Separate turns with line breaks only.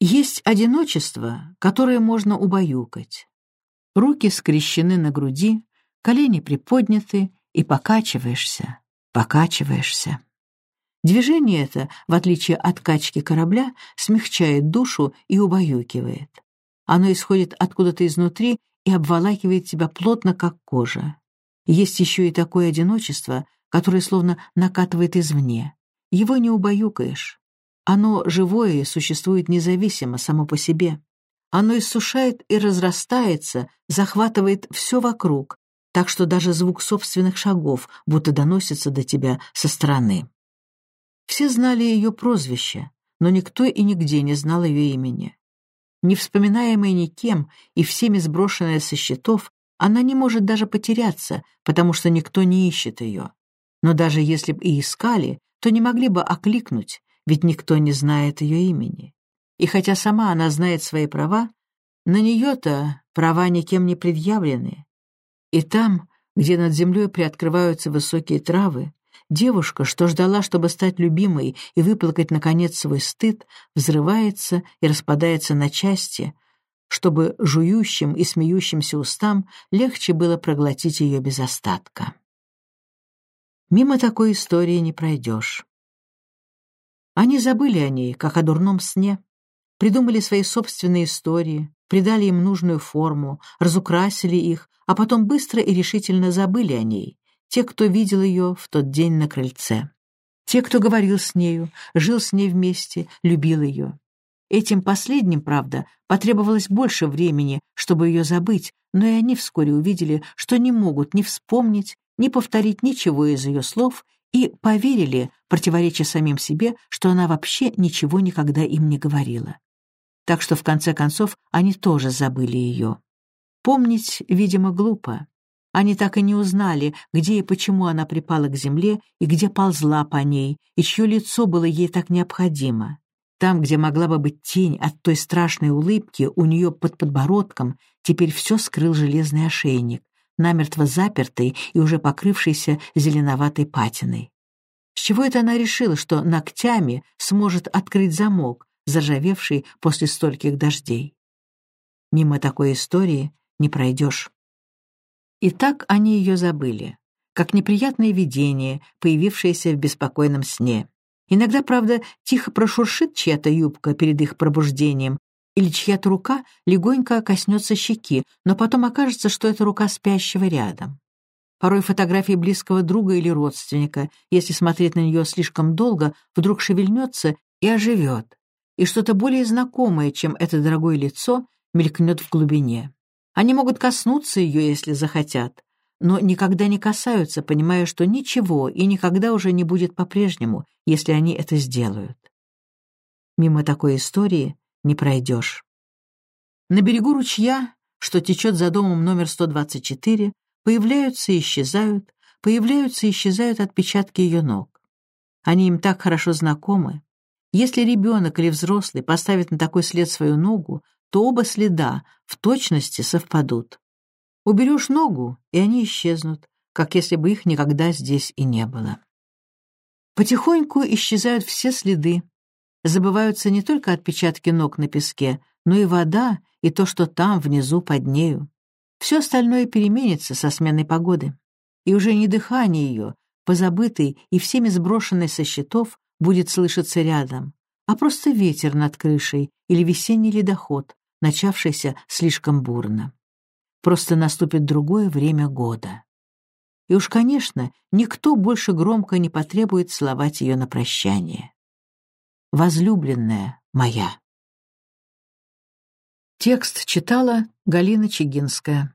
Есть одиночество, которое можно убаюкать. Руки скрещены на груди, колени приподняты, и покачиваешься, покачиваешься. Движение это, в отличие от качки корабля, смягчает душу и убаюкивает. Оно исходит откуда-то изнутри и обволакивает тебя плотно, как кожа. Есть еще и такое одиночество, которое словно накатывает извне. Его не убаюкаешь. Оно живое и существует независимо, само по себе. Оно иссушает и разрастается, захватывает все вокруг, так что даже звук собственных шагов будто доносится до тебя со стороны. Все знали ее прозвище, но никто и нигде не знал ее имени. Не вспоминаемая никем и всеми сброшенная со счетов, она не может даже потеряться, потому что никто не ищет ее. Но даже если бы и искали, то не могли бы окликнуть, ведь никто не знает ее имени. И хотя сама она знает свои права, на нее-то права никем не предъявлены. И там, где над землей приоткрываются высокие травы, девушка, что ждала, чтобы стать любимой и выплакать, наконец, свой стыд, взрывается и распадается на части, чтобы жующим и смеющимся устам легче было проглотить ее без остатка. Мимо такой истории не пройдешь. Они забыли о ней, как о дурном сне, придумали свои собственные истории, придали им нужную форму, разукрасили их, а потом быстро и решительно забыли о ней, те, кто видел ее в тот день на крыльце. Те, кто говорил с нею, жил с ней вместе, любил ее. Этим последним, правда, потребовалось больше времени, чтобы ее забыть, но и они вскоре увидели, что не могут ни вспомнить, ни повторить ничего из ее слов и поверили, противореча самим себе, что она вообще ничего никогда им не говорила. Так что, в конце концов, они тоже забыли ее. Помнить, видимо, глупо. Они так и не узнали, где и почему она припала к земле и где ползла по ней, и чье лицо было ей так необходимо. Там, где могла бы быть тень от той страшной улыбки у нее под подбородком, теперь все скрыл железный ошейник, намертво запертый и уже покрывшийся зеленоватой патиной. С чего это она решила, что ногтями сможет открыть замок, заржавевший после стольких дождей? Мимо такой истории не пройдешь. И так они ее забыли, как неприятное видение, появившееся в беспокойном сне. Иногда, правда, тихо прошуршит чья-то юбка перед их пробуждением, или чья-то рука легонько коснется щеки, но потом окажется, что это рука спящего рядом. Порой фотографии близкого друга или родственника, если смотреть на нее слишком долго, вдруг шевельнется и оживет, и что-то более знакомое, чем это дорогое лицо, мелькнет в глубине. Они могут коснуться ее, если захотят, но никогда не касаются, понимая, что ничего и никогда уже не будет по-прежнему, если они это сделают. Мимо такой истории не пройдешь. На берегу ручья, что течет за домом номер 124, появляются и исчезают, появляются и исчезают отпечатки ее ног. Они им так хорошо знакомы. Если ребенок или взрослый поставит на такой след свою ногу, то оба следа в точности совпадут. Уберешь ногу, и они исчезнут, как если бы их никогда здесь и не было. Потихоньку исчезают все следы, забываются не только отпечатки ног на песке, но и вода, и то, что там, внизу, под нею. Все остальное переменится со сменой погоды. И уже не дыхание ее, позабытый и всеми сброшенный со счетов, будет слышаться рядом, а просто ветер над крышей или весенний ледоход, начавшийся слишком бурно. Просто наступит другое время года. И уж, конечно, никто больше громко не потребует целовать ее на прощание возлюбленная моя. Текст читала Галина Чигинская.